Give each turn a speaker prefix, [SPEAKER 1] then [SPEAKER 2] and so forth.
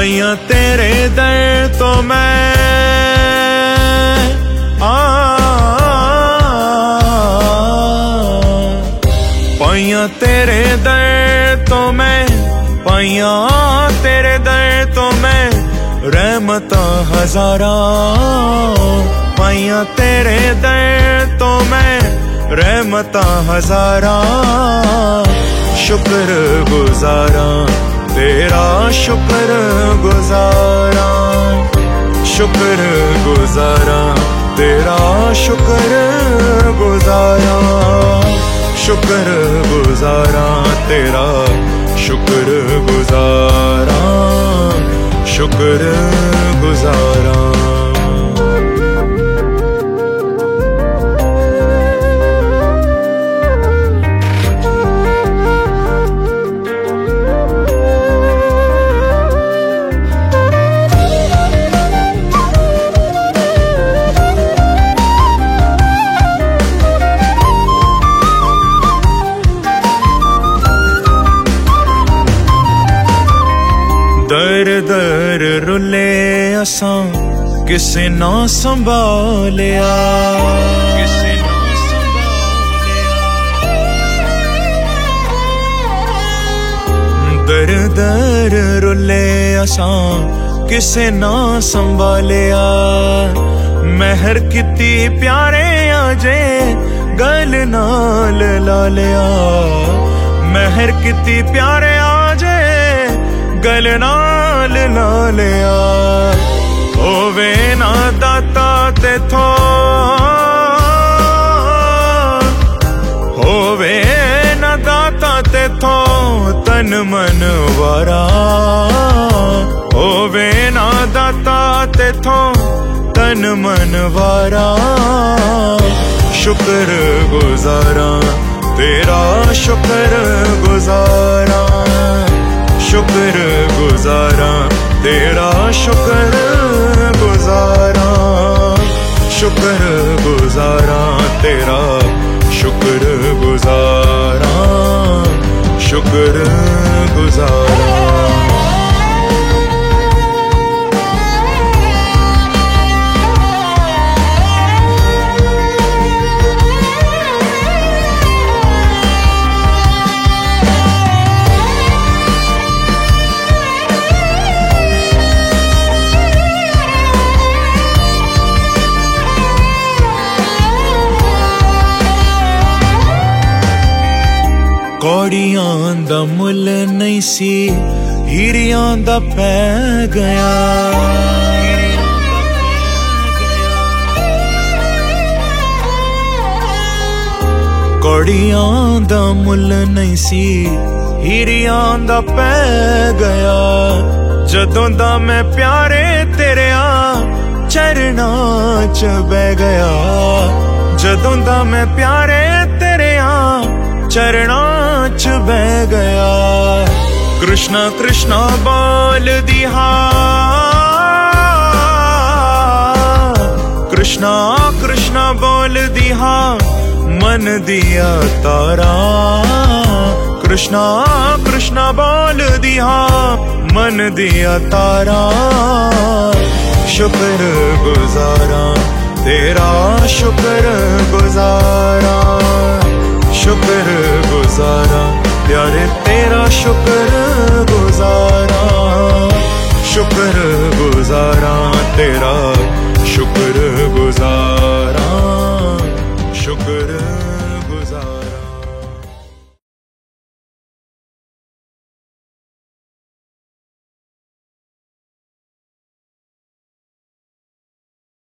[SPEAKER 1] पाया तेरे दर तो मैं आ पाया तेरे दर तो मैं पाया तेरे दर तो मैं, रहमत हजारा। पाया तेरे दर तो मैं, रहमत हजारा। शुक्र गुजारा। तेरा शुक्र गुजारा शुक्र गुजारा, तेरा शुक्र गुजारा शुक्र गुजारा, तेरा शुक्र गुजारा शुक्र गुजारा। दर रुले असा किसे ना संभालिया। दर दर रुले असा किसे ना संभालिया। महर किती प्यारे आजे, गल नाल ला लिया। महर किती प्यारे गल नाल ला लिया होवे ना दाता ते थो होवे ना दाता ते थो तन मन वारा होवे ना दाता ते थो तन मन वारा शुक्र गुजारा तेरा शुक्र गुजारा शुक्र गुजारा तेरा शुक्र गुजारा। शुक्र गुजारा तेरा शुक्र गुजारा। शुक्र गुजारा। ਕੌੜੀਆਂ ਦਾ ਮੁੱਲ ਨਹੀਂ ਸੀ ਹੀਰਿਆਂ ਦਾ ਪੈ ਗਿਆ ਕੌੜੀਆਂ ਦਾ ਮੁੱਲ ਨਹੀਂ ਸੀ ਹੀਰਿਆਂ ਦਾ ਪੈ ਗਿਆ ਜਦੋਂ ਦਾ ਮੈਂ ਪਿਆਰੇ ਤੇਰਿਆ ਚਰਨਾਂ ਚ ਬਹਿ ਗਿਆ ਜਦੋਂ ਦਾ ਮੈਂ ਪਿਆਰੇ ਤੇਰਿਆ ਚਰਨਾਂ सच बह गया। कृष्ण, कृष्णा बोल दिया कृष्णा, कृष्ण बोल दिया मन दिया तारा। कृष्णा कृष्णा बोल दिया मन दिया तारा। शुक्र गुजारा, तेरा शुक्र शुक्र गुजारा शुक्र गुजारा तेरा